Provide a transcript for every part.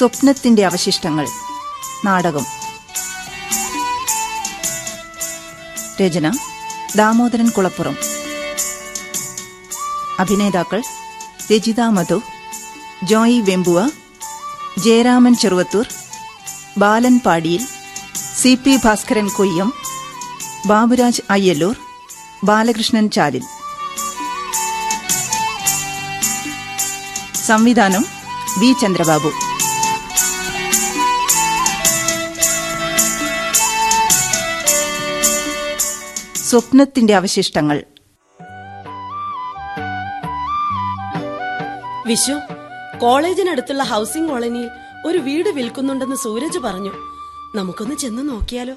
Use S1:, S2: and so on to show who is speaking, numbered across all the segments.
S1: സ്വപ്നത്തിന്റെ അവശിഷ്ടങ്ങൾ. നാടകം. രചന ദാമോദരൻ കുളപ്പുറം. അഭിനേതാക്കൾ രജിത മധു ജോയി വെമ്പുവ ജയരാമൻ ചെറുവത്തൂർ ബാലൻ പാടിയിൽ സി പി ഭാസ്കരൻ കൊയ്യം ബാബുരാജ് അയ്യല്ലൂർ ബാലകൃഷ്ണൻ ചാലിൽ. സംവിധാനം വി ചന്ദ്രബാബു. സ്വപ്നത്തിന്റെ അവശിഷ്ടങ്ങൾ.
S2: വിശു കോളേജിനടുത്തുള്ള ഹൗസിംഗ് കോളനിയിൽ ഒരു വീട് വിൽക്കുന്നുണ്ടെന്ന് സൂരജ് പറഞ്ഞു. നമുക്കൊന്ന് ചെന്ന് നോക്കിയാലോ?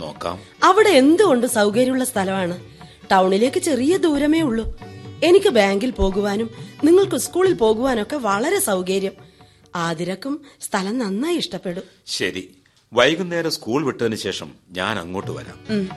S3: നോക്കാം.
S2: അവിടെ എന്തുകൊണ്ട് സൗകര്യമുള്ള സ്ഥലമാണ്? ടൗണിലേക്ക് ചെറിയ ദൂരമേ ഉള്ളൂ. എനിക്ക് ബാങ്കിൽ പോകുവാനും നിങ്ങൾക്ക് സ്കൂളിൽ പോകുവാനൊക്കെ വളരെ സൗകര്യം. ആതിരക്കും സ്ഥലം നന്നായി ഇഷ്ടപ്പെടും.
S3: ശരി. വൈകുന്നേരം സ്കൂൾ വിട്ടതിന് ശേഷം ഞാൻ അങ്ങോട്ട് വരാം.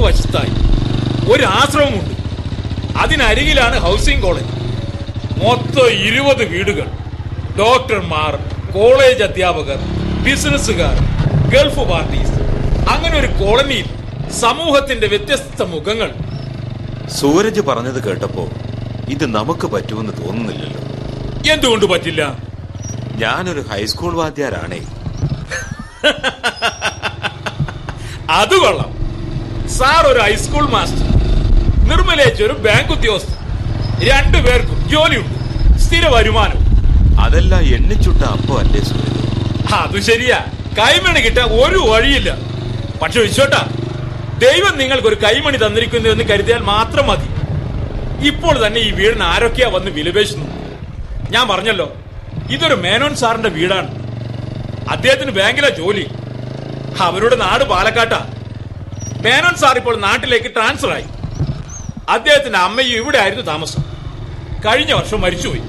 S4: തെക്ക് വശത്തായി. ഒരു ആശ്രമമുണ്ട് അതിനരികിലാണ് ഹൗസിംഗ് കോളേജ് മൊത്തം ഇരുപത് വീടുകൾ. ഡോക്ടർമാർ കോളേജ് അധ്യാപകർ ബിസിനസ്സുകാർ ഗൾഫ് പാർട്ടീസ്. അങ്ങനെ ഒരു കോളനിയിൽ സമൂഹത്തിന്റെ വ്യത്യസ്ത മുഖങ്ങൾ.
S3: സൂരജ് പറഞ്ഞത് കേട്ടപ്പോ ഇത് നമുക്ക് പറ്റുമെന്ന് തോന്നുന്നില്ലല്ലോ.
S4: എന്തുകൊണ്ട് പറ്റില്ല?
S3: ഞാനൊരു ഹൈസ്കൂൾ വാദ്യാരാണേ.
S4: അത് കൊള്ളാം. സാർ ഒരു ഹൈസ്കൂൾ മാസ്റ്റർ നിർമ്മലേച്ച് ഒരു ബാങ്ക് ഉദ്യോഗസ്ഥൻ. രണ്ടുപേർക്കും ജോലിയുണ്ട്. സ്ഥിര വരുമാനം
S3: അതെല്ലാം എണ്ണിച്ചുട്ട അപ്പോ അല്ലേ
S4: അത് ശരിയാ. കൈമണി കിട്ടാൻ ഒരു വഴിയില്ല. പക്ഷെ വിശ്വട്ടാ ദൈവം നിങ്ങൾക്ക് ഒരു കൈമണി തന്നിരിക്കുന്നു എന്ന് കരുതിയാൽ മാത്രം മതി. ഇപ്പോൾ തന്നെ ഈ വീടിന് ആരൊക്കെയാ വന്ന് വിലപേശുന്നു ഞാൻ പറഞ്ഞല്ലോ ഇതൊരു മേനോൻ സാറിന്റെ വീടാണ്. അദ്ദേഹത്തിന് ബാങ്കിലെ ജോലി. അവരുടെ നാട് പാലക്കാട്ടാ. മേനോൻ സാർ ഇപ്പോൾ നാട്ടിലേക്ക് ട്രാൻസ്ഫർ ആയി. അദ്ദേഹത്തിന്റെ അമ്മയും ഇവിടെ ആയിരുന്നു താമസം. കഴിഞ്ഞ വർഷം മരിച്ചുപോയി.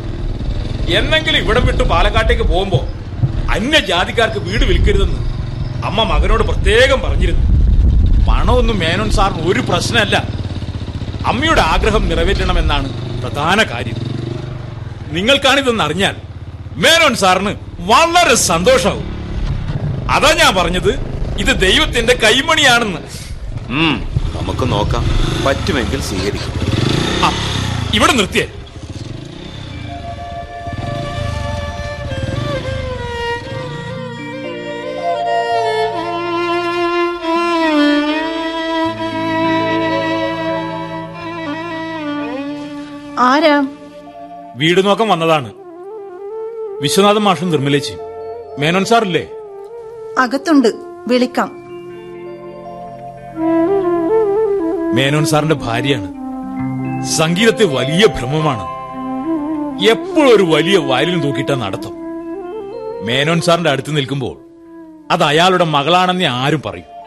S4: എന്നെങ്കിലും ഇവിടം വിട്ട് പാലക്കാട്ടേക്ക് പോകുമ്പോ അന്യജാതിക്കാർക്ക് വീട് വിൽക്കരുതെന്ന് അമ്മ മകനോട് പ്രത്യേകം പറഞ്ഞിരുന്നു. പണമൊന്നും മേനോൻ സാറിന് ഒരു പ്രശ്നമല്ല. അമ്മയുടെ ആഗ്രഹം നിറവേറ്റണമെന്നാണ് പ്രധാന കാര്യം. നിങ്ങൾക്കാണിതെന്ന് അറിഞ്ഞാൽ മേനോൻ സാറിന് വളരെ സന്തോഷമാവും അതാ ഞാൻ പറഞ്ഞത് ഇത് ദൈവത്തിന്റെ കൈമണിയാണെന്ന്.
S3: നമുക്ക് നോക്കാം. പറ്റുമെങ്കിൽ സ്വീകരിക്കും.
S4: ഇവിടെ നിർത്തിയേ.
S1: ആരാ?
S4: വീട് നോക്കാൻ വന്നതാണ്. വിശ്വനാഥൻ മാഷും നിർമ്മലേച്ചി മേനോൻ സാറില്ലേ?
S1: അകത്തുണ്ട്. വിളിക്കാം.
S4: മേനോൻ സാറിന്റെ ഭാര്യയാണ്. സംഗീതത്തെ വലിയ ഭ്രമമാണ്. എപ്പോഴും ഒരു വലിയ വാലിൽ നോക്കിയിട്ടാ നടത്തും. മേനോൻ സാറിന്റെ അടുത്ത് നിൽക്കുമ്പോൾ അത് അയാളുടെ മകളാണെന്ന് ആരും പറയും.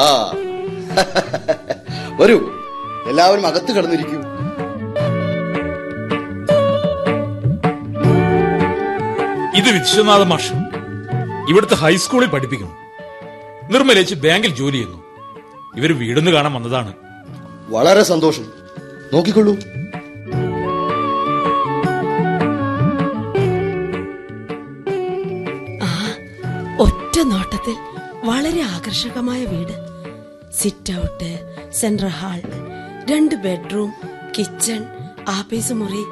S5: ആ. വരൂ. എല്ലാവരും അകത്ത് കിടന്നിരിക്കൂ.
S4: ഇത് വിശ്വനാഥ മാഷ്. ഇവിടുത്തെ ഹൈസ്കൂളിൽ പഠിപ്പിക്കുന്നു. നിർമ്മലേച്ചി ബാങ്കിൽ ജോലി ചെയ്യുന്നു. ഇവർ വീടൊന്ന് കാണാൻ വന്നതാണ്.
S5: വളരെ സന്തോഷം. നോക്കിക്കൊള്ളൂ.
S2: ഒറ്റ നോട്ടത്തിൽ വളരെ ആകർഷകമായ വീട്. സിറ്റ് ഔട്ട് സെൻട്രൽ ഹാൾ രണ്ട് ബെഡ്റൂം കിച്ചൺ ആഫീസ് മുറി.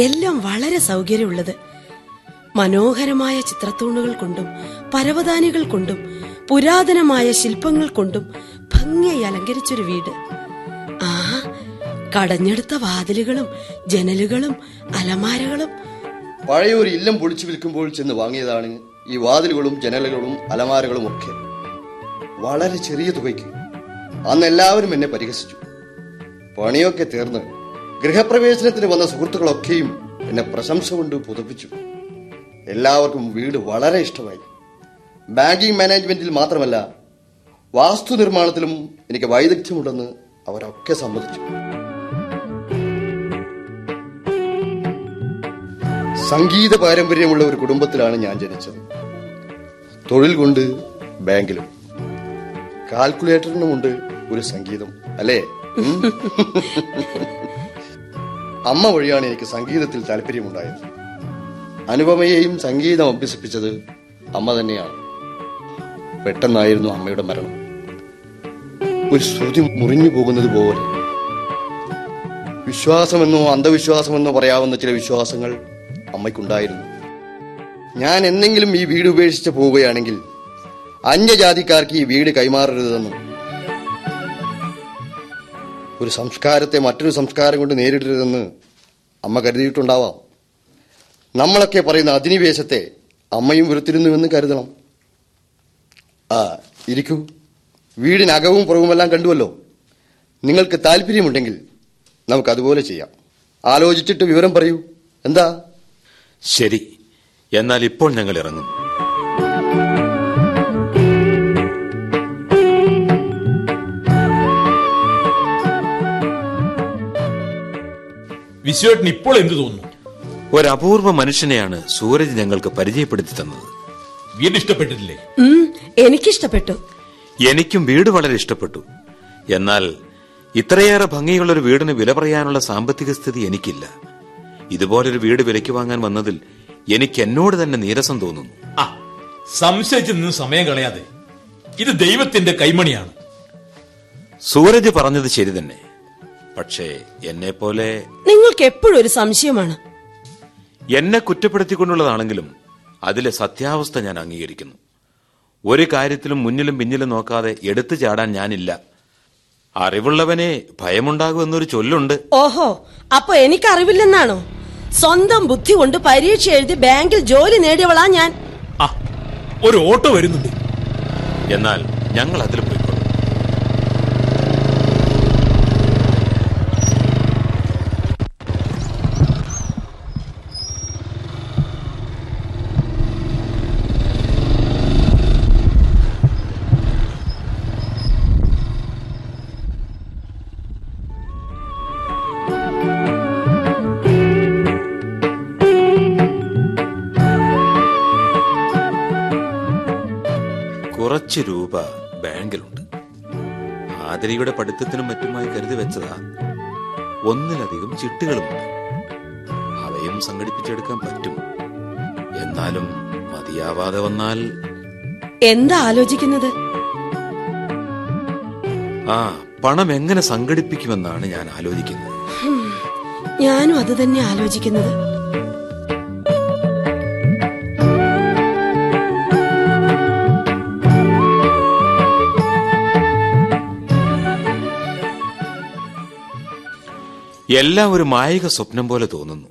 S2: എല്ലാം വളരെ സൗകര്യമുള്ളത്. മനോഹരമായ ചിത്രത്തൂണുകൾ കൊണ്ടും പരവതാനികൾ കൊണ്ടും പുരാതനമായ ശില്പങ്ങൾ കൊണ്ടും ഭംഗിയായി അലങ്കരിച്ചൊരു വീട്. ആ കടഞ്ഞെടുത്ത വാതിലുകളും ജനലുകളും അലമാരകളും.
S5: പഴയ ഒരു ഇല്ലം പൊളിച്ചു വിൽക്കുമ്പോൾ ചെന്ന് വാങ്ങിയതാണ് ഈ വാതിലുകളും ജനലുകളും അലമാരകളും ഒക്കെ. വളരെ ചെറിയ തുകയ്ക്ക്. അന്ന് എല്ലാവരും എന്നെ പരിഹസിച്ചു. പണിയൊക്കെ തീർന്ന് ഗൃഹപ്രവേശനത്തിന് വന്ന സുഹൃത്തുക്കളൊക്കെയും എന്നെ പ്രശംസ കൊണ്ട് പുതപ്പിച്ചു. എല്ലാവർക്കും വീട് വളരെ ഇഷ്ടമായി. ബാങ്കിങ് മാനേജ്മെന്റിൽ മാത്രമല്ല വാസ്തു നിർമ്മാണത്തിലും എനിക്ക് വൈദഗ്ധ്യമുണ്ടെന്ന് അവരൊക്കെ സമ്മതിച്ചു. സംഗീത പാരമ്പര്യമുള്ള ഒരു കുടുംബത്തിലാണ് ഞാൻ ജനിച്ചത്. തൊഴിൽ കൊണ്ട് ബാങ്കിലും. കാൽക്കുലേറ്ററിനുമുണ്ട് ഒരു സംഗീതം അല്ലേ? അമ്മ വഴിയാണ് എനിക്ക് സംഗീതത്തിൽ താല്പര്യമുണ്ടായത്. അനുപമയെയും സംഗീതം അഭ്യസിപ്പിച്ചത് അമ്മ തന്നെയാണ്. പെട്ടെന്നായിരുന്നു അമ്മയുടെ മരണം. ഒരു ശ്രുതി മുറിഞ്ഞു പോകുന്നത് പോലെ. വിശ്വാസമെന്നോ അന്ധവിശ്വാസമെന്നോ പറയാവുന്ന ചില വിശ്വാസങ്ങൾ അമ്മയ്ക്കുണ്ടായിരുന്നു. ഞാൻ എന്തെങ്കിലും ഈ വീട് ഉപേക്ഷിച്ച് പോവുകയാണെങ്കിൽ അന്യജാതിക്കാർക്ക് ഈ വീട് കൈമാറരുതെന്നും ഒരു സംസ്കാരത്തെ മറ്റൊരു സംസ്കാരം കൊണ്ട് നേരിടരുതെന്ന് അമ്മ കരുതിയിട്ടുണ്ടാവാം. നമ്മളൊക്കെ പറയുന്ന അധിനിവേശത്തെ അമ്മയും വെറുത്തിരുന്നുവെന്ന് കരുതണം. ആ ഇരിക്കൂ. വീടിനകവും പുറവുമെല്ലാം കണ്ടുവല്ലോ. നിങ്ങൾക്ക് താല്പര്യമുണ്ടെങ്കിൽ നമുക്കതുപോലെ ചെയ്യാം. ആലോചിച്ചിട്ട് വിവരം പറയൂ. എന്താ?
S3: ശരി. എന്നാൽ ഇപ്പോൾ ഞങ്ങൾ ഇറങ്ങും.
S4: വിശ്വേട്ടന് ഇപ്പോൾ എന്തു തോന്നുന്നു?
S3: ഒരു അപൂർവ മനുഷ്യനെയാണ് സൂരജ് ഞങ്ങൾക്ക് പരിചയപ്പെടുത്തി തന്നത്.
S4: വീട് ഇഷ്ടപ്പെട്ടിട്ടില്ലേ
S2: എനിക്കിഷ്ടപ്പെട്ടു.
S3: എനിക്കും വീട് വളരെ ഇഷ്ടപ്പെട്ടു. എന്നാൽ ഇത്രയേറെ ഭംഗിയുള്ള ഒരു വീടിന് വില പറയാനുള്ള സാമ്പത്തിക സ്ഥിതി എനിക്കില്ല. ഇതുപോലൊരു വീട് വിലയ്ക്ക് വാങ്ങാൻ വന്നതിൽ എനിക്ക് എന്നോട് തന്നെ നീരസം തോന്നുന്നു.
S4: ആ സംശയിച്ചു നിന്ന് സമയം കളയാതെ. ഇത് ദൈവത്തിന്റെ കൈമണിയാണ്.
S3: സൂരജ് പറഞ്ഞത് ശരി തന്നെ. പക്ഷേ എന്നെ പോലെ
S2: നിങ്ങൾക്ക് എപ്പോഴും ഒരു സംശയമാണ്.
S3: എന്നെ കുറ്റപ്പെടുത്തിക്കൊണ്ടുള്ളതാണെങ്കിലും അതിലെ സത്യാവസ്ഥ ഞാൻ അംഗീകരിക്കുന്നു. ഒരു കാര്യത്തിലും മുന്നിലും പിന്നിലും നോക്കാതെ എടുത്തു ചാടാൻ ഞാനില്ല. അറിവുള്ളവനെ ഭയമുണ്ടാകുമെന്നൊരു ചൊല്ലുണ്ട്.
S2: ഓഹോ അപ്പൊ എനിക്ക് അറിവില്ലെന്നാണോ? സ്വന്തം ബുദ്ധി കൊണ്ട് പരീക്ഷ എഴുതി ബാങ്കിൽ ജോലി നേടിയവളാ ഞാൻ.
S4: ആ ഒരു ഓട്ടോ വരുന്നുണ്ട്.
S3: എന്നാൽ ഞങ്ങൾ അതിൽ പോയിക്കൊള്ളു രൂപ ബാങ്കിലുണ്ട്. ആതിരയുടെ പഠിത്തത്തിനും മറ്റുമായി കരുതി വെച്ചതാ ഒന്നിലധികം ചിട്ടുകളുമുണ്ട്. അവയും സംഘടിപ്പിച്ചെടുക്കാൻ പറ്റും. എന്നാലും മതിയാവാതെ വന്നാൽ
S2: എന്താ ആലോചിക്കുന്നത്?
S3: ആ പണം എങ്ങനെ സംഘടിപ്പിക്കുമെന്നാണ് ഞാൻ ആലോചിക്കുന്നത്.
S2: ഞാനും അത് തന്നെ ആലോചിക്കുന്നത്.
S3: എല്ലാം ഒരു മായിക സ്വപ്നം പോലെ തോന്നുന്നു.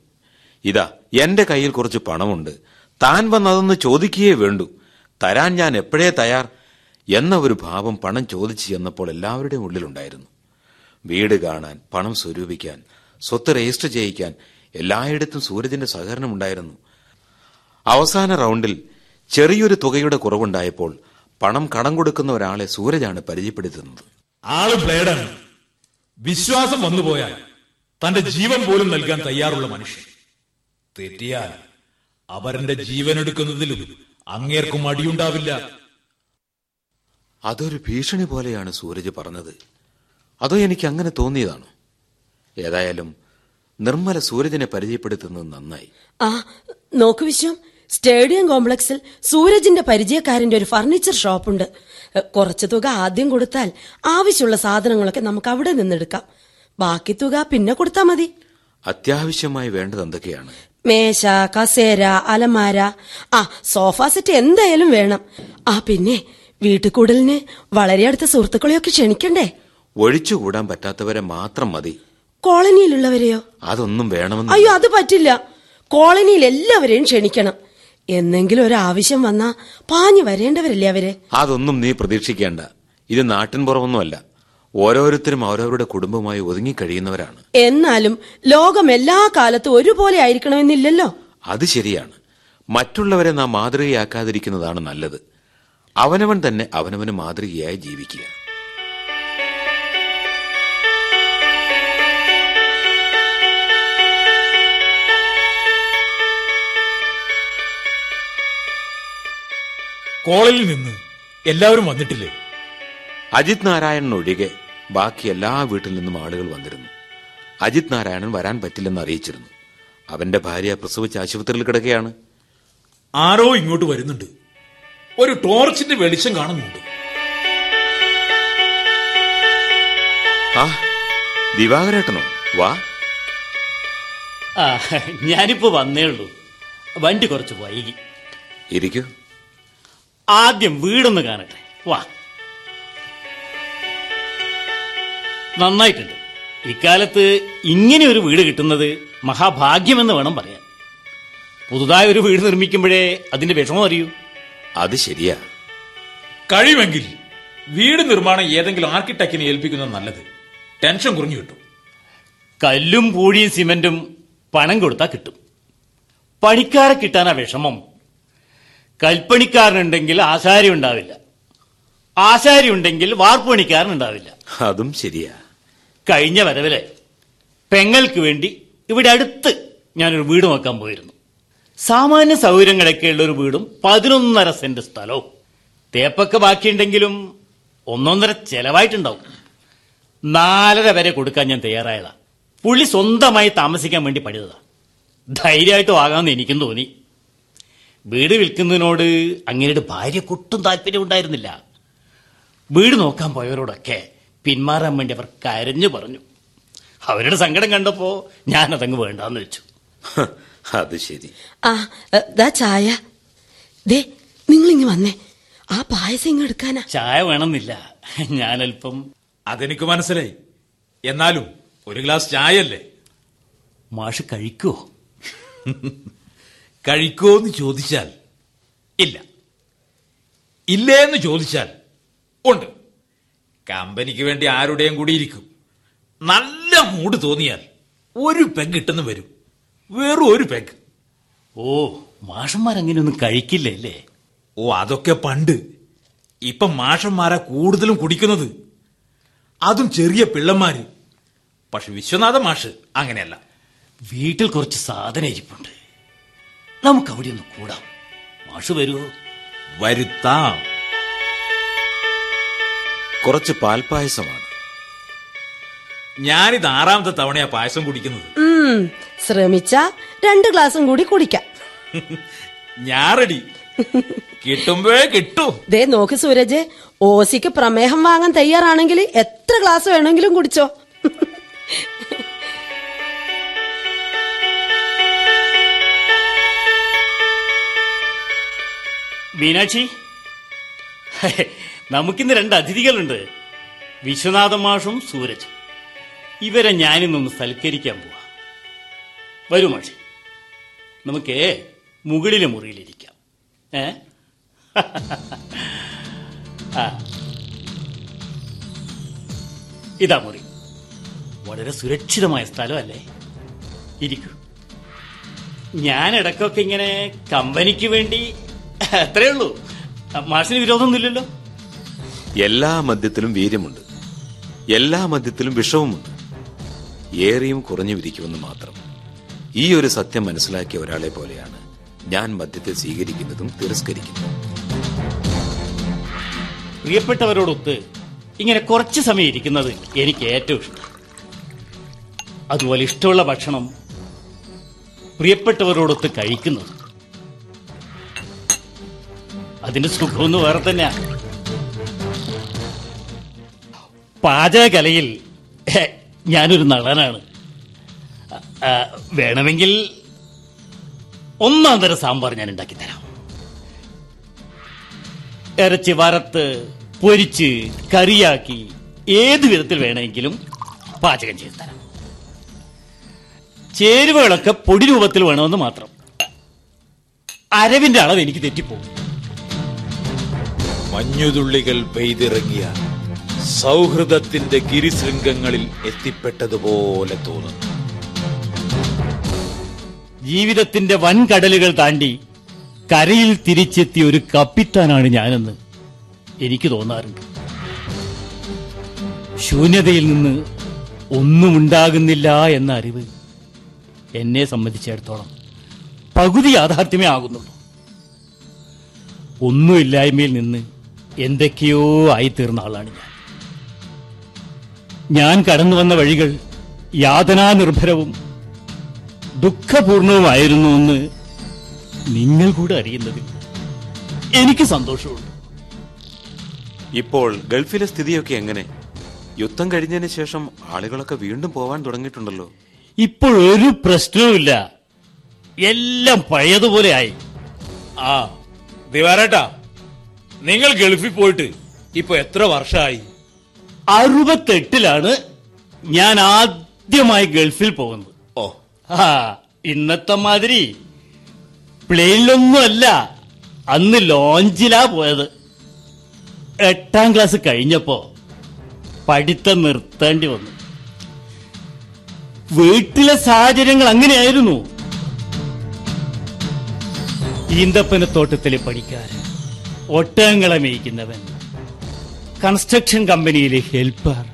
S3: ഇതാ എന്റെ കയ്യിൽ കുറച്ച് പണമുണ്ട്. താൻ വന്നതൊന്ന് ചോദിക്കുകയേ വേണ്ടു. തരാൻ ഞാൻ എപ്പോഴേ തയ്യാർ? എന്ന ഒരു ഭാവം പണം ചോദിച്ചു ചെന്നപ്പോൾ എല്ലാവരുടെയും ഉള്ളിലുണ്ടായിരുന്നു. വീട് കാണാൻ പണം സ്വരൂപിക്കാൻ സ്വത്ത് രജിസ്റ്റർ ചെയ്യിക്കാൻ എല്ലായിടത്തും സൂരജിന്റെ സഹകരണം ഉണ്ടായിരുന്നു. അവസാന റൗണ്ടിൽ ചെറിയൊരു തുകയുടെ കുറവുണ്ടായപ്പോൾ പണം കടം കൊടുക്കുന്ന ഒരാളെ സൂരജാണ് പരിചയപ്പെടുത്തുന്നത്.
S4: ആൾ ബ്ലേഡാണ് വിശ്വാസം വന്നുപോയാൽ തന്റെ ജീവൻ പോലും നൽകാൻ തയ്യാറുള്ള മനുഷ്യൻ. തെറ്റിയാൽ അവരന്റെ ജീവൻ എടുക്കുന്നതിലും അങ്ങേർക്കും അടിയുണ്ടാവില്ല.
S3: അതൊരു ഭീഷണി പോലെയാണ് സൂരജ് പറഞ്ഞത്. അതോ എനിക്ക് അങ്ങനെ തോന്നിയതാണ്? ഏതായാലും നിർമ്മല സൂരജിനെ പരിചയപ്പെടുത്തുന്നത് നന്നായി.
S2: ആ നോക്കു വിശ്വം. സ്റ്റേഡിയം കോംപ്ലക്സിൽ സൂരജിന്റെ പരിചയക്കാരന്റെ ഒരു ഫർണിച്ചർ ഷോപ്പുണ്ട്. കുറച്ച് തുക ആദ്യം കൊടുത്താൽ ആവശ്യമുള്ള സാധനങ്ങളൊക്കെ നമുക്ക് അവിടെ നിന്നെടുക്കാം. ബാക്കി തുക പിന്നെ കൊടുത്താ മതി.
S3: അത്യാവശ്യമായി വേണ്ടത് എന്തൊക്കെയാണ്?
S2: മേശ കസേര അലമാര. ആ സോഫ സെറ്റ് എന്തായാലും വേണം. ആ പിന്നെ വീട്ടുകൂടലിന് വളരെ അടുത്ത സുഹൃത്തുക്കളെയൊക്കെ ക്ഷണിക്കണ്ടേ?
S3: ഒഴിച്ചുകൂടാൻ പറ്റാത്തവരെ മാത്രം മതി.
S2: കോളനിയിലുള്ളവരെയോ?
S3: അതൊന്നും വേണമെന്ന്
S2: അയ്യോ അത് പറ്റില്ല. കോളനിയിൽ എല്ലാവരെയും ക്ഷണിക്കണം. എന്നെങ്കിലും ഒരു ആവശ്യം വന്നാ പാഞ്ഞു വരേണ്ടവരല്ലേ അവർ?
S3: അതൊന്നും നീ പ്രതീക്ഷിക്കേണ്ട. ഇത് നാട്ടിൻ പുറമൊന്നുമല്ല. ഓരോരുത്തരും അവരവരുടെ കുടുംബമായി ഒതുങ്ങിക്കഴിയുന്നവരാണ്
S2: എന്നാലും ലോകം എല്ലാ കാലത്തും ഒരുപോലെ ആയിരിക്കണമെന്നില്ലല്ലോ?
S3: അത് ശരിയാണ്. മറ്റുള്ളവരെ നാം മാതൃകയാക്കാതിരിക്കുന്നതാണ് നല്ലത്. അവനവൻ തന്നെ അവനവന് മാതൃകയായി ജീവിക്കുക.
S4: കോളേജിൽ നിന്ന് എല്ലാവരും വന്നിട്ടില്ലേ?
S3: അജിത് നാരായണൻ ഒഴികെ ബാക്കി എല്ലാ വീട്ടിൽ നിന്നും ആളുകൾ വന്നിരുന്നു. അജിത് നാരായണൻ വരാൻ പറ്റില്ലെന്ന് അറിയിച്ചിരുന്നു. അവന്റെ ഭാര്യ പ്രസവിച്ച് ആശുപത്രിയിൽ കിടക്കുകയാണ്.
S4: ആരോ ഇങ്ങോട്ട് വരുന്നുണ്ട്. ഒരു ടോർച്ചിന്റെ വെളിച്ചം കാണുന്നുണ്ട്.
S3: ആ ദിവാകരേട്ടനോ? വാ.
S6: ആ ഞാനിപ്പോ വന്നേ ഉള്ളൂ. വണ്ടി കുറച്ച് വൈകി.
S3: ഇരിക്കൂ.
S6: ആദ്യം വീടൊന്ന് കാണട്ടെ. വാ. നന്നായിട്ടുണ്ട്. ഇക്കാലത്ത് ഇങ്ങനെ ഒരു വീട് കിട്ടുന്നത് മഹാഭാഗ്യമെന്ന് വേണം പറയാൻ. പുതുതായ ഒരു വീട് നിർമ്മിക്കുമ്പോഴേ അതിന്റെ വിഷമം അറിയൂ.
S3: അത് ശരിയാ.
S4: കഴിവെങ്കിൽ വീട് നിർമ്മാണം ഏതെങ്കിലും ആർക്കിടെക്റ്റിനെ ഏൽപ്പിക്കുന്നത് നല്ലത്. ടെൻഷൻ കുറഞ്ഞു കിട്ടും.
S6: കല്ലും പൂഴിയും സിമെന്റും പണം കൊടുത്താൽ കിട്ടും. പണിക്കാരെ കിട്ടാനാ വിഷമം. കൽപ്പണിക്കാരനുണ്ടെങ്കിൽ ആശാരി ഉണ്ടാവില്ല ആശാരി ഉണ്ടെങ്കിൽ വാർപ്പണിക്കാരൻ ഉണ്ടാവില്ല
S3: അതും ശരിയാ.
S6: കഴിഞ്ഞ വരവിലെ പെങ്ങൾക്ക് വേണ്ടി ഇവിടെ അടുത്ത് ഞാനൊരു വീട് നോക്കാൻ പോയിരുന്നു. സാമാന്യ സൗകര്യങ്ങളൊക്കെ ഉള്ള ഒരു വീടും പതിനൊന്നര സെന്റ് സ്ഥലവും. തേപ്പൊക്കെ ബാക്കിയുണ്ടെങ്കിലും ഒന്നൊന്നര ചെലവായിട്ടുണ്ടാവും. നാലര വരെ കൊടുക്കാൻ ഞാൻ തയ്യാറായതാ. പുള്ളി സ്വന്തമായി താമസിക്കാൻ വേണ്ടി പണിതതാ. ധൈര്യമായിട്ട് വാങ്ങാമെന്ന് എനിക്കും തോന്നി. വീട് വിൽക്കുന്നതിനോട് അങ്ങേരുടെ ഭാര്യ കൊട്ടും താല്പര്യം ഉണ്ടായിരുന്നില്ല വീട് നോക്കാൻ പോയവരോടൊക്കെ പിന്മാറാൻ വേണ്ടി അവർ കരഞ്ഞു പറഞ്ഞു. അവരുടെ സങ്കടം കണ്ടപ്പോ ഞാൻ അതങ്ങ് വേണ്ടാന്ന് വെച്ചു.
S3: അത് ശരി.
S2: ആ ദാ ചായ. ദേ നിങ്ങൾ ഇങ്ങ് വന്നേ. ആ പായസം ഇങ്ങ് എടുക്കാനാ.
S6: ചായ വേണമെന്നില്ല. ഞാനല്പം
S4: അതെനിക്ക് മനസ്സിലായി. എന്നാലും ഒരു ഗ്ലാസ് ചായയല്ലേ?
S6: മാഷ് കഴിക്കോ
S4: കഴിക്കോന്ന് ചോദിച്ചാൽ ഇല്ല. ഇല്ലേന്ന് ചോദിച്ചാൽ ഉണ്ട്. കമ്പനിക്ക് വേണ്ടി ആരുടെയും കൂടി ഇരിക്കും. നല്ല മൂട് തോന്നിയാൽ ഒരു പെഗ് ഇട്ടെന്ന് വരും. വെറും ഒരു പെഗ്
S6: ഓ മാഷന്മാർ അങ്ങനെയൊന്നും കഴിക്കില്ല അല്ലേ?
S4: ഓ അതൊക്കെ പണ്ട്. ഇപ്പൊ മാഷന്മാരാ കൂടുതലും കുടിക്കുന്നത്. അതും ചെറിയ പിള്ളന്മാര്. പക്ഷെ വിശ്വനാഥ മാഷ് അങ്ങനെയല്ല.
S6: വീട്ടിൽ കുറച്ച് സാധന ഇരിപ്പുണ്ട്. നമുക്ക് അവിടെ ഒന്ന് കൂടാം. മാഷ് വരൂ
S4: വരുത്താം.
S3: കുറച്ച് പാൽപായസമാണ്
S4: ഞാനിത് ആറാമത്തെ തവണയാ പായസം കുടിക്കുന്നത്.
S2: ശ്രമിച്ച രണ്ട് ഗ്ലാസും കൂടി കുടിക്കാം.
S4: ഞാറടി കിട്ടുമ്പോഴേ കിട്ടും.
S2: ദേ നോക്ക് സൂരജ് ഓസിക്ക് പ്രമേഹം വാങ്ങാൻ തയ്യാറാണെങ്കിൽ എത്ര ഗ്ലാസ് വേണമെങ്കിലും കുടിച്ചോ.
S6: മീനാക്ഷി? നമുക്കിന്ന് രണ്ട് അതിഥികളുണ്ട്. വിശ്വനാഥ മാഷും സൂരജ്. ഇവരെ ഞാനിന്നൊന്ന് സൽക്കരിക്കാൻ പോവാ. വരൂ മാഷി. നമുക്ക് മുകളിലെ മുറിയിലിരിക്കാം. ഏ? ഇതാ മുറി. വളരെ സുരക്ഷിതമായ സ്ഥലമല്ലേ? ഇരിക്കൂ. ഞാൻ ഇടയ്ക്കൊക്കെ ഇങ്ങനെ കമ്പനിക്ക് വേണ്ടി അത്രേ ഉള്ളൂ. മാഷിന് വിരോധമൊന്നുമില്ലല്ലോ.
S3: എല്ലാ മദ്യത്തിലും വീര്യമുണ്ട്. എല്ലാ മദ്യത്തിലും വിഷവുമുണ്ട്. ഏറെയും കുറഞ്ഞു വിരിക്കുമെന്ന് മാത്രം. ഈ ഒരു സത്യം മനസ്സിലാക്കിയ ഒരാളെ പോലെയാണ് ഞാൻ മദ്യത്തെ സ്വീകരിക്കുന്നതും തിരസ്കരിക്കുന്നതും.
S6: പ്രിയപ്പെട്ടവരോടൊത്ത് ഇങ്ങനെ കുറച്ച് സമയം ഇരിക്കുന്നത് എനിക്ക് ഏറ്റവും ഇഷ്ടം. അതുപോലെ ഇഷ്ടമുള്ള ഭക്ഷണം പ്രിയപ്പെട്ടവരോടൊത്ത് കഴിക്കുന്നത്. അതിന്റെ സുഖമൊന്ന് വേറെ തന്നെയാ. പാചകകലയിൽ ഞാനൊരു നടനാണ്. വേണമെങ്കിൽ ഒന്നാം തരം സാമ്പാർ ഞാൻ ഉണ്ടാക്കി തരാം. ഇറച്ചി വരത്ത് പൊരിച്ച് കറിയാക്കി ഏത് വിധത്തിൽ വേണമെങ്കിലും പാചകം ചെയ്തു തരാം. ചേരുവകളൊക്കെ പൊടി രൂപത്തിൽ വേണമെന്ന് മാത്രം. അരവിന്റെ അളവ് എനിക്ക് തെറ്റിപ്പോകും
S4: മഞ്ഞുതുള്ളികൾ പെയ്തിറങ്ങിയ സൗഹൃദത്തിന്റെ ഗിരിശൃംഗങ്ങളിൽ എത്തിപ്പെട്ടതുപോലെ തോന്നുന്നു.
S6: ജീവിതത്തിന്റെ വൻകടലുകൾ താണ്ടി കരയിൽ തിരിച്ചെത്തിയ ഒരു കപ്പിത്താനാണ് ഞാനെന്ന് എനിക്ക് തോന്നാറുണ്ട്. ശൂന്യതയിൽ നിന്ന് ഒന്നും ഉണ്ടാകുന്നില്ല എന്ന അറിവ് എന്നെ സംബന്ധിച്ചിടത്തോളം പകുതി യാഥാർത്ഥ്യമേ ആകുന്നുള്ളൂ. ഒന്നുമില്ലായ്മയിൽ നിന്ന് എന്തൊക്കെയോ ആയിത്തീർന്ന ആളാണ് ഞാൻ. ഞാൻ കടന്നു വന്ന വഴികൾ യാതനാനിർഭരവും ദുഃഖപൂർണവുമായിരുന്നു എന്ന് നിങ്ങൾ കൂടെ അറിയുന്നതിൽ എനിക്ക് സന്തോഷമുണ്ട്.
S3: ഇപ്പോൾ ഗൾഫിലെ സ്ഥിതിയൊക്കെ എങ്ങനെ? യുദ്ധം കഴിഞ്ഞതിന് ശേഷം ആളുകളൊക്കെ വീണ്ടും പോവാൻ തുടങ്ങിയിട്ടുണ്ടല്ലോ.
S6: ഇപ്പോൾ ഒരു പ്രശ്നവുമില്ല. എല്ലാം പഴയതുപോലെ ആയി.
S4: ആ ദിവാരേട്ടാ നിങ്ങൾ ഗൾഫിൽ പോയിട്ട് ഇപ്പൊ എത്ര വർഷമായി
S6: അറുപത്തെട്ടിലാണ് ഞാൻ ആദ്യമായി ഗൾഫിൽ പോകുന്നത്.
S4: ഓ.
S6: ആ ഇന്നത്തെ മാതിരി പ്ലെയിനിലൊന്നുമല്ല. അന്ന് ലോഞ്ചിലാ പോയത്. എട്ടാം ക്ലാസ് കഴിഞ്ഞപ്പോ പഠിത്തം നിർത്തേണ്ടി വന്നു. വീട്ടിലെ സാഹചര്യങ്ങൾ അങ്ങനെയായിരുന്നു. ഈന്തപ്പനത്തോട്ടത്തിലെ പണിക്കാരൻ ഒട്ടകങ്ങളെ മേയ്ക്കുന്നവൻ കൺസ്ട്രക്ഷൻ കമ്പനിയിലെ ഹെൽപ്പർ.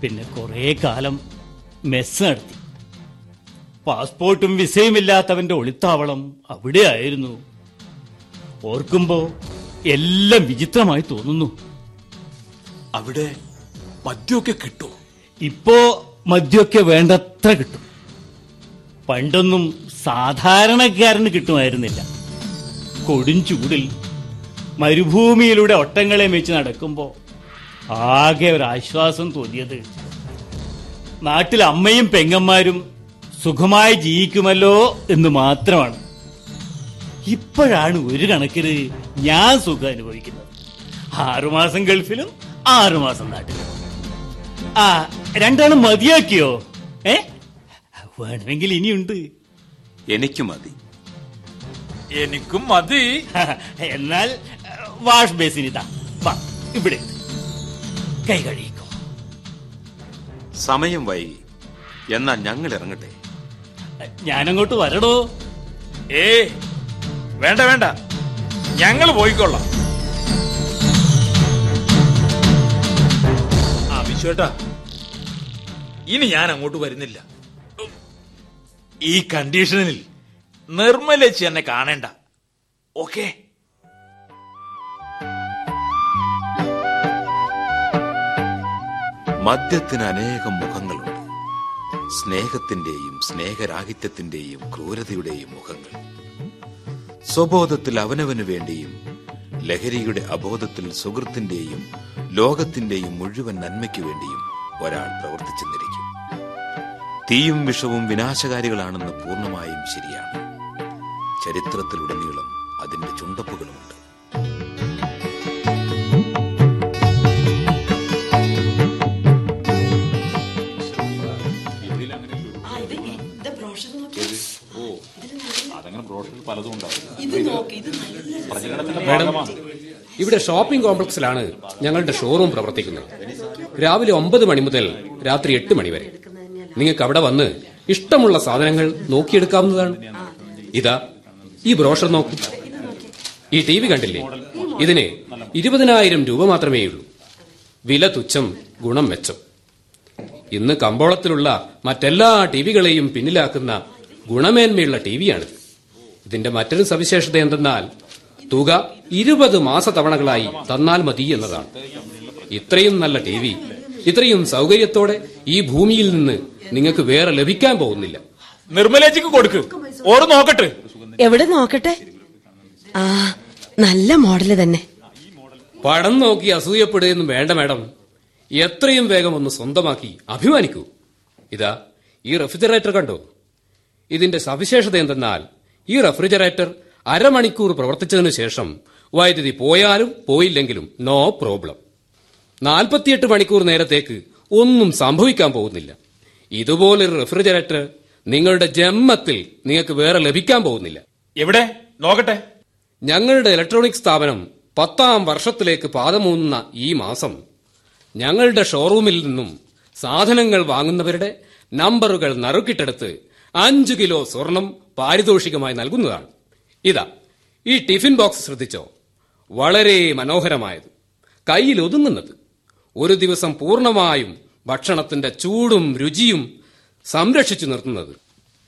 S6: പിന്നെ കുറേ കാലം മെസ്സ് നടത്തി. പാസ്പോർട്ടും വിസയും ഇല്ലാത്തവന്റെ ഒളിത്താവളം അവിടെയായിരുന്നു. ഓർക്കുമ്പോ എല്ലാം വിചിത്രമായി തോന്നുന്നു.
S4: അവിടെ മദ്യമൊക്കെ കിട്ടും
S6: ഇപ്പോ മദ്യമൊക്കെ വേണ്ടത്ര കിട്ടും. പണ്ടൊന്നും സാധാരണക്കാരന് കിട്ടുമായിരുന്നില്ല. കൊടും ചൂടിൽ മരുഭൂമിയിലൂടെ ഒട്ടങ്ങളെ മേച്ച് നടക്കുമ്പോൾ ആകെ ഒരു ആശ്വാസം തോന്നിയത് നാട്ടിൽ അമ്മയും പെങ്ങന്മാരും സുഖമായി ജീവിക്കുമല്ലോ എന്ന് മാത്രമാണ്. ഇപ്പോഴാണ് ഒരു കണക്കിന് ഞാൻ സുഖം അനുഭവിക്കുന്നത്. ആറുമാസം ഗൾഫിലും ആറുമാസം നാട്ടിലും. ആ രണ്ടാളും മതിയാക്കിയോ? ഏ? വേണമെങ്കിൽ ഇനിയുണ്ട്.
S3: എനിക്ക് മതി.
S4: എനിക്കും മതി.
S6: എന്നാൽ വാഷ് ബേസിൻ ഇതാ. വാ ഇവിടെ. കൈ കഴുകിക്കോ.
S3: സമയം വൈകി. എന്നാ ഞങ്ങൾ ഇറങ്ങട്ടെ.
S6: ഞാനങ്ങോട്ട് വരടോ
S4: ഏ വേണ്ട വേണ്ട. ഞങ്ങൾ പോയിക്കൊള്ളാം. ആ വിശ്വേട്ടാ. ഇനി ഞാൻ അങ്ങോട്ട് വരുന്നില്ല. ഈ കണ്ടീഷനിൽ നിർമ്മലേച്ചി എന്നെ കാണേണ്ട. ഓക്കേ?
S3: മദ്യത്തിന് അനേകം മുഖങ്ങളുണ്ട്. സ്നേഹത്തിന്റെയും സ്നേഹരാഹിത്യത്തിന്റെയും ക്രൂരതയുടെയും മുഖങ്ങൾ. സ്വബോധത്തിൽ അവനവന് വേണ്ടിയും ലഹരിയുടെ അബോധത്തിൽ സുഹൃത്തിന്റെയും ലോകത്തിന്റെയും മുഴുവൻ നന്മയ്ക്കു വേണ്ടിയും ഒരാൾ പ്രവർത്തിച്ചെന്നിരിക്കും തീയും വിഷവും വിനാശകാരികളാണെന്ന് പൂർണമായും ശരിയാണ്. ചരിത്രത്തിലുടനീളം അതിന്റെ ചുണ്ടപ്പുകളുമുണ്ട്.
S7: മാഡം ഇവിടെ ഷോപ്പിംഗ് കോംപ്ലക്സിലാണ് ഞങ്ങളുടെ ഷോറൂം പ്രവർത്തിക്കുന്നത്. രാവിലെ ഒമ്പത് മണി മുതൽ രാത്രി എട്ട് മണി വരെ. നിങ്ങൾക്ക് അവിടെ വന്ന് ഇഷ്ടമുള്ള സാധനങ്ങൾ നോക്കിയെടുക്കാവുന്നതാണ്. ഇതാ ഈ ബ്രോഷർ നോക്കൂ. ഈ ടി വി കണ്ടില്ലേ? ഇതിന് ഇരുപതിനായിരം രൂപ മാത്രമേയുള്ളൂ വില തുച്ഛം ഗുണം മെച്ചം. ഇന്ന് കമ്പോളത്തിലുള്ള മറ്റെല്ലാ ടി വികളെയും പിന്നിലാക്കുന്ന ഗുണമേന്മയുള്ള ടിവിയാണിത് ഇതിന്റെ മറ്റൊരു സവിശേഷത എന്തെന്നാൽ തുക ഇരുപത് മാസ തവണകളായി തന്നാൽ മതി എന്നതാണ്. ഇത്രയും നല്ല ടി വി ഇത്രയും സൗകര്യത്തോടെ ഈ ഭൂമിയിൽ നിന്ന് നിങ്ങൾക്ക് വേറെ ലഭിക്കാൻ പോകുന്നില്ല.
S4: നിർമ്മലേജിക്ക് കൊടുക്ക്. ഓറ് നോക്കട്ടെ.
S2: എവിടെ നോക്കട്ടെ? ആ നല്ല മോഡൽ തന്നെ.
S7: പടം നോക്കി അസൂയപ്പെടുകയൊന്നും വേണ്ട മാഡം. എത്രയും വേഗം ഒന്ന് സ്വന്തമാക്കി അഭിമാനിക്കൂ. ഇതാ ഈ റെഫ്രിജറേറ്റർ കണ്ടോ? ഇതിന്റെ സവിശേഷത എന്തെന്നാൽ ഈ റെഫ്രിജറേറ്റർ അരമണിക്കൂർ പ്രവർത്തിച്ചതിനു ശേഷം വൈദ്യുതി പോയാലും പോയില്ലെങ്കിലും നോ പ്രോബ്ലം. നാൽപ്പത്തിയെട്ട് മണിക്കൂർ നേരത്തേക്ക് ഒന്നും സംഭവിക്കാൻ പോകുന്നില്ല. ഇതുപോലൊരു റെഫ്രിജറേറ്റർ നിങ്ങളുടെ ജന്മത്തിൽ നിങ്ങൾക്ക് വേറെ ലഭിക്കാൻ പോകുന്നില്ല.
S4: എവിടെ? നോക്കട്ടെ.
S7: ഞങ്ങളുടെ ഇലക്ട്രോണിക് സ്ഥാപനം പത്താം വർഷത്തിലേക്ക് പാദമൂന്നുന്ന ഈ മാസം ഞങ്ങളുടെ ഷോറൂമിൽ നിന്നും സാധനങ്ങൾ വാങ്ങുന്നവരുടെ നമ്പറുകൾ നറുക്കിട്ടെടുത്ത് അഞ്ചു കിലോ സ്വർണം പാരിതോഷികമായി നൽകുന്നതാണ്. ഇതാ ഈ ടിഫിൻ ബോക്സ് ശ്രദ്ധിച്ചോ? വളരെ മനോഹരമായത്. കയ്യിൽ ഒതുങ്ങുന്നത്. ഒരു ദിവസം പൂർണമായും ഭക്ഷണത്തിന്റെ ചൂടും രുചിയും സംരക്ഷിച്ചു നിർത്തുന്നത്.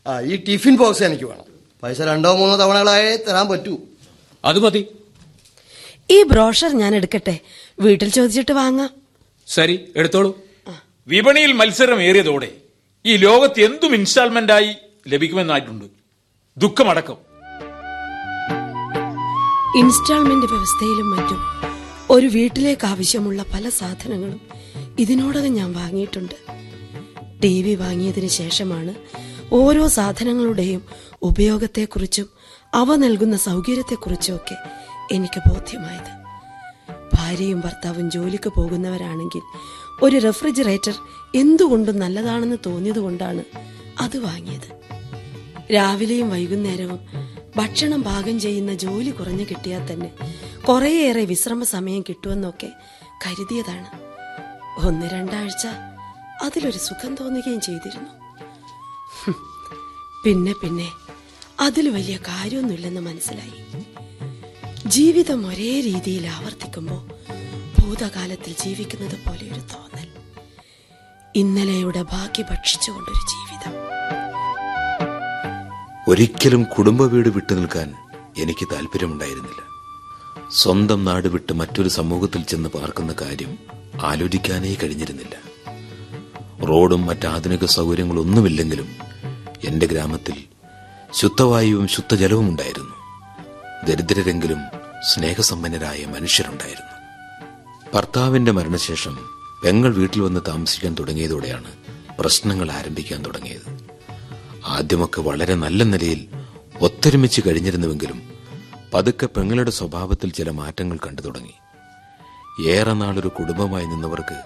S5: ആ ഈ ടിഫിൻ ബോക്സ് എനിക്ക് വേണം. പൈസ രണ്ടോ മൂന്നോ തവണകളായേ തരാൻ പറ്റൂ.
S7: അത് മതി.
S2: ഈ ബ്രോഷർ ഞാൻ എടുക്കട്ടെ. വീട്ടിൽ ചോദിച്ചിട്ട് വാങ്ങാം.
S7: ശരി എടുത്തോളൂ.
S4: വിപണിയിൽ മത്സരം ഏറിയതോടെ ഈ ലോകത്ത് എന്തും ഇൻസ്റ്റാൾമെന്റായി ലഭിക്കുമെന്നായിട്ടുണ്ട്. ദുഃഖമടക്കം.
S2: ഇൻസ്റ്റാൾമെന്റ് വ്യവസ്ഥയിലും മറ്റും ഒരു വീട്ടിലേക്ക് ആവശ്യമുള്ള പല സാധനങ്ങളും ഇതിനോടകം ഞാൻ വാങ്ങിയിട്ടുണ്ട്. ടി വി വാങ്ങിയതിനു ശേഷമാണ് ഓരോ സാധനങ്ങളുടെയും ഉപയോഗത്തെക്കുറിച്ചും അവ നൽകുന്ന സൗകര്യത്തെക്കുറിച്ചും ഒക്കെ എനിക്ക് ബോധ്യമായത്. ഭാര്യയും ഭർത്താവും ജോലിക്ക് പോകുന്നവരാണെങ്കിൽ ഒരു റെഫ്രിജറേറ്റർ എന്തുകൊണ്ടും നല്ലതാണെന്ന് തോന്നിയതുകൊണ്ടാണ് അത് വാങ്ങിയത്. രാവിലെയും വൈകുന്നേരവും ഭക്ഷണം പാകം ചെയ്യുന്ന ജോലി കുറഞ്ഞു കിട്ടിയാൽ തന്നെ കുറേയേറെ വിശ്രമ സമയം കിട്ടുമെന്നൊക്കെ കരുതിയതാണ്. ഒന്ന് രണ്ടാഴ്ച അതിലൊരു സുഖം തോന്നുകയും ചെയ്തിരുന്നു. പിന്നെ പിന്നെ അതിൽ വലിയ കാര്യമൊന്നുമില്ലെന്ന് മനസ്സിലായി. ജീവിതം ഒരേ രീതിയിൽ ആവർത്തിക്കുമ്പോൾ ഭൂതകാലത്തിൽ ജീവിക്കുന്നത് പോലെ ഒരു തോന്നൽ. ഇന്നലെയുടെ ബാക്കി ഭക്ഷിച്ചുകൊണ്ടൊരു ജീവിതം.
S3: ഒരിക്കലും കുടുംബ വീട് വിട്ടു നിൽക്കാൻ എനിക്ക് താല്പര്യമുണ്ടായിരുന്നില്ല. സ്വന്തം നാട് വിട്ട് മറ്റൊരു സമൂഹത്തിൽ ചെന്ന് പാർക്കുന്ന കാര്യം ആലോചിക്കാനേ കഴിഞ്ഞിരുന്നില്ല. റോഡും മറ്റാധുനിക സൗകര്യങ്ങളൊന്നുമില്ലെങ്കിലും എന്റെ ഗ്രാമത്തിൽ ശുദ്ധവായുവും ശുദ്ധജലവും ഉണ്ടായിരുന്നു. ദരിദ്രരെങ്കിലും സ്നേഹസമ്പന്നരായ മനുഷ്യരുണ്ടായിരുന്നു. ഭർത്താവിന്റെ മരണശേഷം പെങ്ങൾ വീട്ടിൽ വന്ന് താമസിക്കാൻ തുടങ്ങിയതോടെയാണ് പ്രശ്നങ്ങൾ ആരംഭിക്കാൻ തുടങ്ങിയത്. ആദ്യമൊക്കെ വളരെ നല്ല നിലയിൽ ഒത്തൊരുമിച്ച് കഴിഞ്ഞിരുന്നുവെങ്കിലും പതുക്കെ പെങ്ങളുടെ സ്വഭാവത്തിൽ ചില മാറ്റങ്ങൾ കണ്ടു തുടങ്ങി. ഏറെ നാളൊരു കുടുംബമായി നിന്നവർക്ക്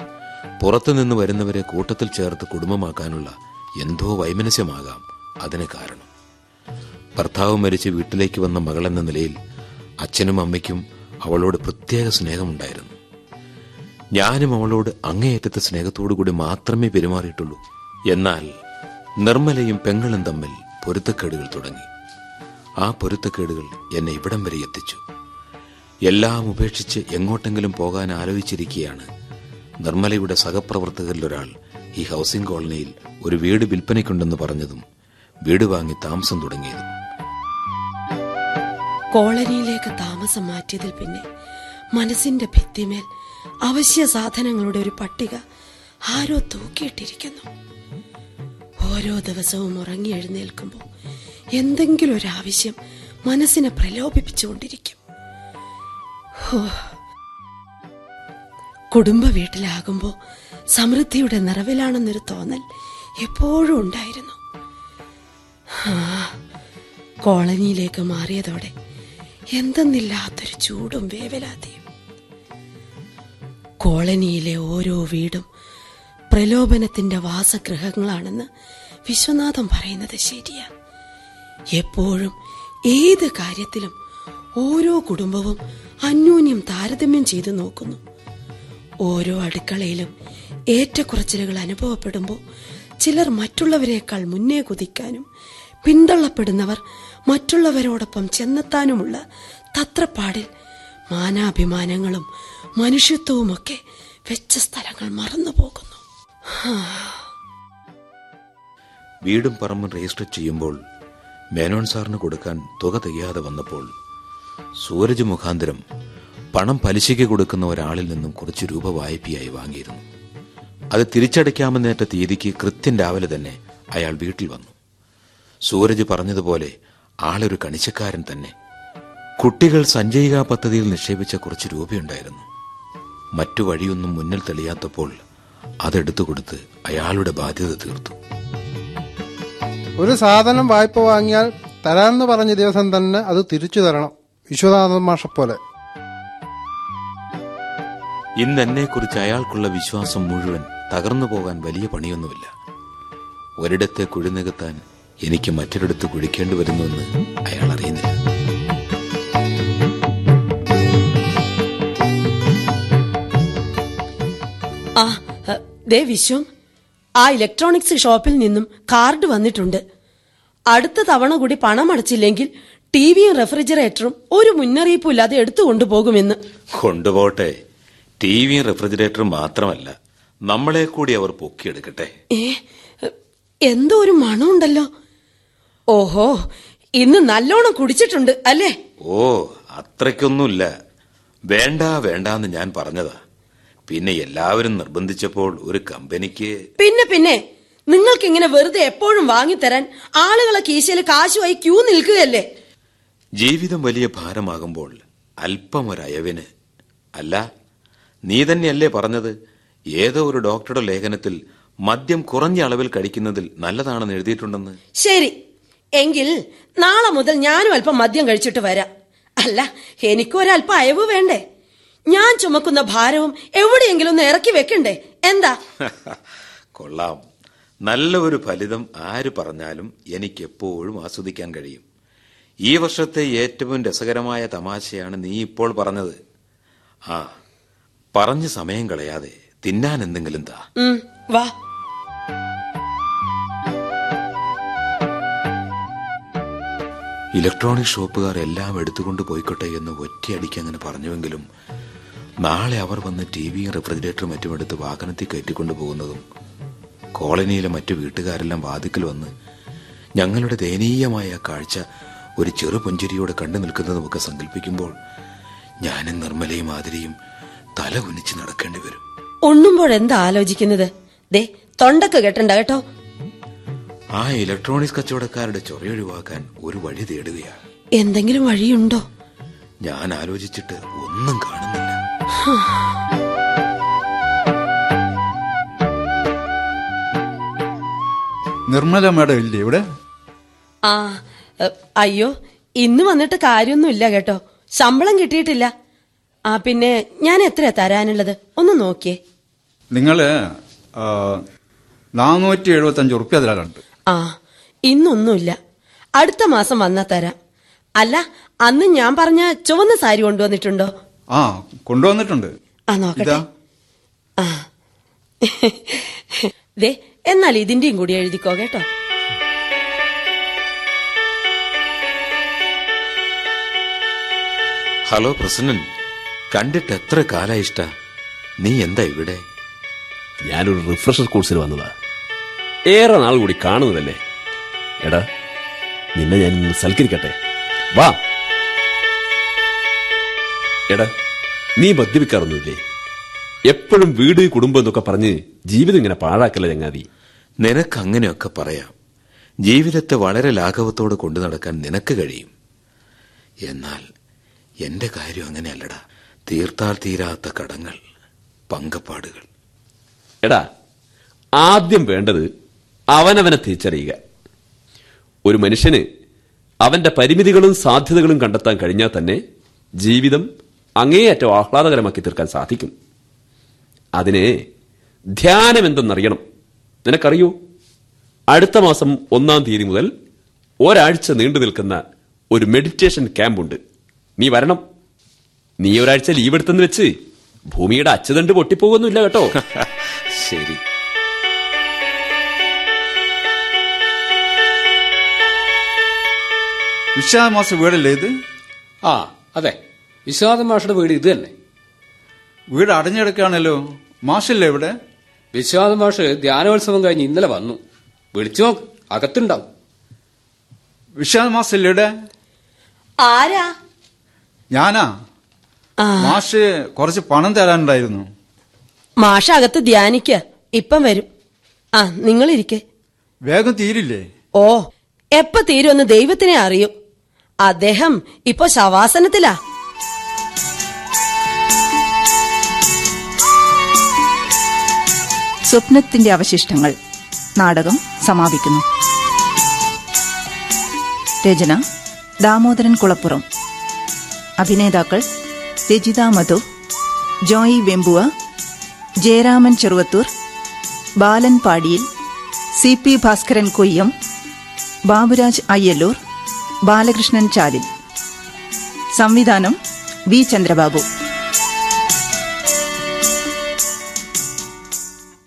S3: പുറത്തുനിന്ന് വരുന്നവരെ കൂട്ടത്തിൽ ചേർത്ത് കുടുംബമാക്കാനുള്ള എന്തോ വൈമനസ്യമാകാം അതിന് കാരണം. ഭർത്താവ് മരിച്ച് വീട്ടിലേക്ക് വന്ന മകളെന്ന നിലയിൽ അച്ഛനും അമ്മയ്ക്കും അവളോട് പ്രത്യേക സ്നേഹമുണ്ടായിരുന്നു. ഞാനും അവളോട് അങ്ങേയറ്റത്തെ സ്നേഹത്തോടുകൂടി മാത്രമേ പെരുമാറിയിട്ടുള്ളൂ. എന്നാൽ നിർമ്മലയും പെങ്ങളും തമ്മിൽ പൊരുത്തക്കേടുകൾ തുടങ്ങി. ആ പൊരുത്തക്കേടുകൾ എന്നെ ഇവിടം വരെ എത്തിച്ചു. എല്ലാം ഉപേക്ഷിച്ച് എങ്ങോട്ടെങ്കിലും പോകാൻ ആലോചിച്ചിരിക്കുകയാണ് നിർമ്മലയുടെ സഹപ്രവർത്തകരിലൊരാൾ ഈ ഹൗസിംഗ് കോളനിയിൽ ഒരു വീട് വിൽപ്പനയ്ക്കുണ്ടെന്ന് പറഞ്ഞതും വീട് വാങ്ങി താമസം തുടങ്ങിയതും.
S2: കോളനിയിലേക്ക് താമസം മാറ്റിയതിൽ പിന്നെ മനസ്സിന്റെ ഭിത്തിമേൽ അവശ്യ സാധനങ്ങളുടെ ഒരു പട്ടിക ആരോ തൂക്കിയിട്ടിരിക്കുന്നു. ഓരോ ദിവസവും ഉറങ്ങി എഴുന്നേൽക്കുമ്പോൾ എന്തെങ്കിലും ഒരു ആവശ്യം മനസ്സിനെ പ്രലോഭിപ്പിച്ചുകൊണ്ടിരിക്കും. കുടുംബ വീട്ടിലാകുമ്പോൾ സമൃദ്ധിയുടെ നിറവിലാണെന്നൊരു തോന്നൽ എപ്പോഴും ഉണ്ടായിരുന്നു. കോളനിയിലേക്ക് മാറിയതോടെ എന്തെന്നില്ലാത്തൊരു ചൂടും വേവലാതിയും. കോളനിയിലെ ഓരോ വീടും പ്രലോഭനത്തിന്റെ വാസഗൃഹങ്ങളാണെന്ന് വിശ്വനാഥൻ പറയുന്നത് ശരിയാ. എപ്പോഴും ഏത് കാര്യത്തിലും ഓരോ കുടുംബവും അന്യോന്യം താരതമ്യം ചെയ്തു നോക്കുന്നു. ഓരോ അടുക്കളയിലും ഏറ്റക്കുറച്ചിലുകൾ അനുഭവപ്പെടുമ്പോൾ ചിലർ മറ്റുള്ളവരെക്കാൾ മുന്നേ കുതിക്കാനും പിന്തള്ളപ്പെടുന്നവർ മറ്റുള്ളവരോടൊപ്പം ചെന്നെത്താനുമുള്ള തത്രപ്പാടിൽ മാനാഭിമാനങ്ങളും മനുഷ്യത്വവുമൊക്കെ വെച്ച സ്ഥലങ്ങൾ മറന്നു പോകുന്നു
S3: വീടും പറമ്പും രജിസ്റ്റർ ചെയ്യുമ്പോൾ മേനോൻ സാറിന് കൊടുക്കാൻ തുക തികയാതെ വന്നപ്പോൾ സൂരജ് മുഖാന്തരം പണം പലിശയ്ക്ക് കൊടുക്കുന്ന ഒരാളിൽ നിന്നും കുറച്ച് രൂപ വായ്പയായി വാങ്ങിയിരുന്നു. അത് തിരിച്ചടയ്ക്കാമെന്നേറ്റ തീയതിക്ക് കൃത്യം രാവിലെ തന്നെ അയാൾ വീട്ടിൽ വന്നു. സൂരജ് പറഞ്ഞതുപോലെ ആളൊരു കണിശക്കാരൻ തന്നെ. കുട്ടികൾ സഞ്ജയിക പദ്ധതിയിൽ നിക്ഷേപിച്ച കുറച്ച് രൂപയുണ്ടായിരുന്നു. മറ്റു വഴിയൊന്നും മുന്നിൽ തെളിയാത്തപ്പോൾ അതെടുത്തു കൊടുത്ത് അയാളുടെ ബാധ്യത തീർത്തു.
S8: ഒരു സാധനം വായ്പ വാങ്ങിയാൽ തരാമെന്ന് പറഞ്ഞ ദിവസം തന്നെ അത് തിരിച്ചു തരണം. വിശ്വനാഥൻ മാഷപ്പോലെ
S3: ഇന്ന് എന്നെക്കുറിച്ച് അയാൾക്കുള്ള വിശ്വാസം മുഴുവൻ തകർന്നു പോകാൻ വലിയ പണിയൊന്നുമില്ല. ഒരിടത്തെ കുഴി നികത്താൻ എനിക്ക് മറ്റൊരിടത്ത് കുഴിക്കേണ്ടി വരുന്നുവെന്ന് അയാൾ
S2: ദേ വിശ്വം ആ ഇലക്ട്രോണിക്സ് ഷോപ്പിൽ നിന്നും കാർഡ് വന്നിട്ടുണ്ട്. അടുത്ത തവണ കൂടി പണം അടച്ചില്ലെങ്കിൽ ടിവിയും റെഫ്രിജറേറ്ററും ഒരു മുന്നറിയിപ്പും ഇല്ലാതെ എടുത്തു കൊണ്ടുപോകുമെന്ന്.
S3: കൊണ്ടുപോട്ടെ ടിവിയും റെഫ്രിജറേറ്ററും മാത്രമല്ല നമ്മളെ കൂടി അവർ പൊക്കിയെടുക്കട്ടെ.
S2: എന്തോ ഒരു മണമുണ്ടല്ലോ. ഓഹോ ഇന്ന് നല്ലോണം കുടിച്ചിട്ടുണ്ട് അല്ലേ?
S3: ഓ അത്രയ്ക്കൊന്നുമില്ല. വേണ്ട വേണ്ടാന്ന് ഞാൻ പറഞ്ഞതാ. പിന്നെ എല്ലാവരും നിർബന്ധിച്ചപ്പോൾ ഒരു കമ്പനിക്ക്
S2: പിന്നെ പിന്നെ നിങ്ങൾക്ക് ഇങ്ങനെ വെറുതെ എപ്പോഴും വാങ്ങി തരാൻ ആളുകളെ കീശയിൽ കാശുമായി ക്യൂ നിൽക്കുകയല്ലേ?
S3: ജീവിതം വലിയ ഭാരമാകുമ്പോൾ അല്പം ഒരയവിന്. അല്ല നീ തന്നെയല്ലേ പറഞ്ഞത്? ഏതോ ഒരു ഡോക്ടറുടെ ലേഖനത്തിൽ മദ്യം കുറഞ്ഞ അളവിൽ കഴിക്കുന്നതിൽ നല്ലതാണെന്ന് എഴുതിയിട്ടുണ്ടെന്ന്.
S2: ശരി. എങ്കിൽ നാളെ മുതൽ ഞാനും അല്പം മദ്യം കഴിച്ചിട്ട് വരാം. അല്ല എനിക്കൊരല്പം അയവ് വേണ്ടേ? ഞാൻ ചുമക്കുന്ന ഭാരവും എവിടെയെങ്കിലും ഒന്ന് ഇറക്കി വെക്കണ്ടേ? എന്താ?
S3: കൊള്ളാം. നല്ല ഒരു ഫലിതം ആര് പറഞ്ഞാലും എനിക്ക് എപ്പോഴും ആസ്വദിക്കാൻ കഴിയും. ഈ വർഷത്തെ ഏറ്റവും രസകരമായ തമാശയാണ് നീ ഇപ്പോൾ പറഞ്ഞത്. ആ പറഞ്ഞ് സമയം കളയാതെ തിന്നാൻ എന്തെങ്കിലും താ.
S2: വാ.
S3: ഇലക്ട്രോണിക് ഷോപ്പുകാർ എല്ലാം എടുത്തുകൊണ്ട് പോയിക്കോട്ടെ എന്ന് ഒറ്റയടിക്ക് അങ്ങനെ പറഞ്ഞുവെങ്കിലും നാളെ അവർ വന്ന് ടി വിയും റെഫ്രിജറേറ്ററും മറ്റും എടുത്ത് വാഹനത്തിൽ കയറ്റിക്കൊണ്ടു പോകുന്നതും കോളനിയിലെ മറ്റു വീട്ടുകാരെല്ലാം വാതിക്കൽ വന്ന് ഞങ്ങളുടെ ദയനീയമായ കാഴ്ച ഒരു ചെറു പുഞ്ചിരിയോടെ കണ്ടു നിൽക്കുന്നതുമൊക്കെ സങ്കല്പിക്കുമ്പോൾ ഞാനും നിർമ്മലയും മാതിരിയും തല കുനിച്ച് നടക്കേണ്ടി വരും.
S2: ഉണ്ണുമ്പോഴെന്താ ആലോചിക്കുന്നത്? ദേ തൊണ്ടക്ക് കെട്ടണ്ട കേട്ടോ.
S3: ആ ഇലക്ട്രോണിക്സ് കച്ചവടക്കാരുടെ ചൊറയൊഴിവാക്കാൻ ഒരു വഴി തേടുകയാണ്.
S2: എന്തെങ്കിലും വഴിയുണ്ടോ?
S3: ഞാൻ ആലോചിച്ചിട്ട് ഒന്നും കാണുന്നില്ല.
S9: നിർമ്മല മാഡം ഇല്ലേ ഇവിടെ?
S2: ആ അയ്യോ ഇന്ന് വന്നിട്ട് കാര്യമൊന്നുമില്ല കേട്ടോ. ശമ്പളം കിട്ടിയിട്ടില്ല. ആ പിന്നെ ഞാൻ എത്ര തരാനുള്ളത്? ഒന്ന് നോക്കിയേ.
S9: നിങ്ങൾ നാനൂറ്റി എഴുപത്തി അഞ്ച് ഉറുപ്പ്യ
S2: ആ ഇന്നൊന്നുമില്ല. അടുത്ത മാസം വന്നാ തരാം. അല്ല അന്ന് ഞാൻ പറഞ്ഞ ചുവന്ന സാരി കൊണ്ടുവന്നിട്ടുണ്ടോ?
S9: ആ കൊണ്ടുവന്നിട്ടുണ്ട്.
S2: ആ നോക്കട്ടെ. ആ. ദേ എന്നാൽ ഇതിന്റെയും കൂടി എഴുതിക്കോ കേട്ടോ.
S3: ഹലോ പ്രസന്നൻ. കണ്ടിട്ട് എത്ര കാലായി ഇഷ്ട? നീ എന്താ ഇവിടെ?
S10: ഞാനൊരു റിഫ്രഷർ കോഴ്സിൽ വന്നതാ. ഏറെ നാൾ കൂടി കാണുന്നതല്ലേ? എടാ നിന്നെ ഞാൻ ഇന്ന് സൽക്കരിക്കട്ടെ. വാ. എടാ നീ മദ്യപിക്കാറൊന്നുമില്ലേ? എപ്പോഴും വീട് കുടുംബം എന്നൊക്കെ പറഞ്ഞ് ജീവിതം ഇങ്ങനെ പാഴാക്കല്ല ചങ്ങാതി?
S3: നിനക്ക് അങ്ങനെയൊക്കെ പറയാം. ജീവിതത്തെ വളരെ ലാഘവത്തോടെ കൊണ്ടു നടക്കാൻ നിനക്ക് കഴിയും. എന്നാൽ എന്റെ കാര്യം അങ്ങനെയല്ലടാ. തീർത്താൽ തീരാത്ത കടങ്ങൾ പങ്കപ്പാടുകൾ.
S10: എടാ ആദ്യം വേണ്ടത് അവനവനെ തിരിച്ചറിയുക. ഒരു മനുഷ്യന് അവന്റെ പരിമിതികളും സാധ്യതകളും കണ്ടെത്താൻ കഴിഞ്ഞാൽ തന്നെ ജീവിതം അങ്ങേയറ്റം ആഹ്ലാദകരമാക്കി തീർക്കാൻ സാധിക്കും. അതിനെ ധ്യാനം എന്തെന്നറിയണം നിനക്കറിയൂ അടുത്ത മാസം ഒന്നാം തീയതി മുതൽ ഒരാഴ്ച നീണ്ടു നിൽക്കുന്ന ഒരു മെഡിറ്റേഷൻ ക്യാമ്പുണ്ട് നീ വരണം. നീ ഒരാഴ്ച ലീവ് എടുത്തെന്ന് വെച്ച് ഭൂമിയുടെ അച്ചുതണ്ട് പൊട്ടിപ്പോകൊന്നുമില്ല കേട്ടോ.
S3: ശരി.
S9: വിശാലമാസ വീടല്ലേ ഇത്
S7: ആ അതെ. വിശ്വാസം മാഷയുടെ വീട് ഇത് തന്നെ.
S9: വീട് അടഞ്ഞെടുക്കുകയാണല്ലോ. മാഷല്ലേ ഇവിടെ?
S7: വിശ്വാസം മാഷ് ധ്യാനോത്സവം കഴിഞ്ഞ് ഇന്നലെ വന്നു. വിളിച്ചു നോക്ക് അകത്തുണ്ടാവും.
S9: വിശാൽ മാസല്ലേ ഇവിടെ?
S2: ആരാ?
S9: ഞാനാ. മാഷ് കുറച്ച് പണം തരാനുണ്ടായിരുന്നു.
S2: മാഷ അകത്ത് ധ്യാനിക്ക. ഇപ്പം വരും. ആ നിങ്ങളിരിക്കെ.
S9: വേഗം തീരില്ലേ?
S2: ഓ എപ്പ തീരുമെന്ന് ദൈവത്തിനെ അറിയും. അദ്ദേഹം ഇപ്പൊ ശവാസനത്തിലാ.
S1: സ്വപ്നത്തിന്റെ അവശിഷ്ടങ്ങൾ. നാടകം സമാപിക്കുന്നു. രചന ദാമോദരൻ കുളപ്പുറം. അഭിനേതാക്കൾ രജിത മധു ജോയി വെമ്പുവ ജയരാമൻ ചെറുവത്തൂർ ബാലൻ പാടിയിൽ സി പി ഭാസ്കരൻ കൊയ്യം ബാബുരാജ് അയ്യല്ലൂർ ബാലകൃഷ്ണൻ ചാലിൽ. സംവിധാനം വി ചന്ദ്രബാബു.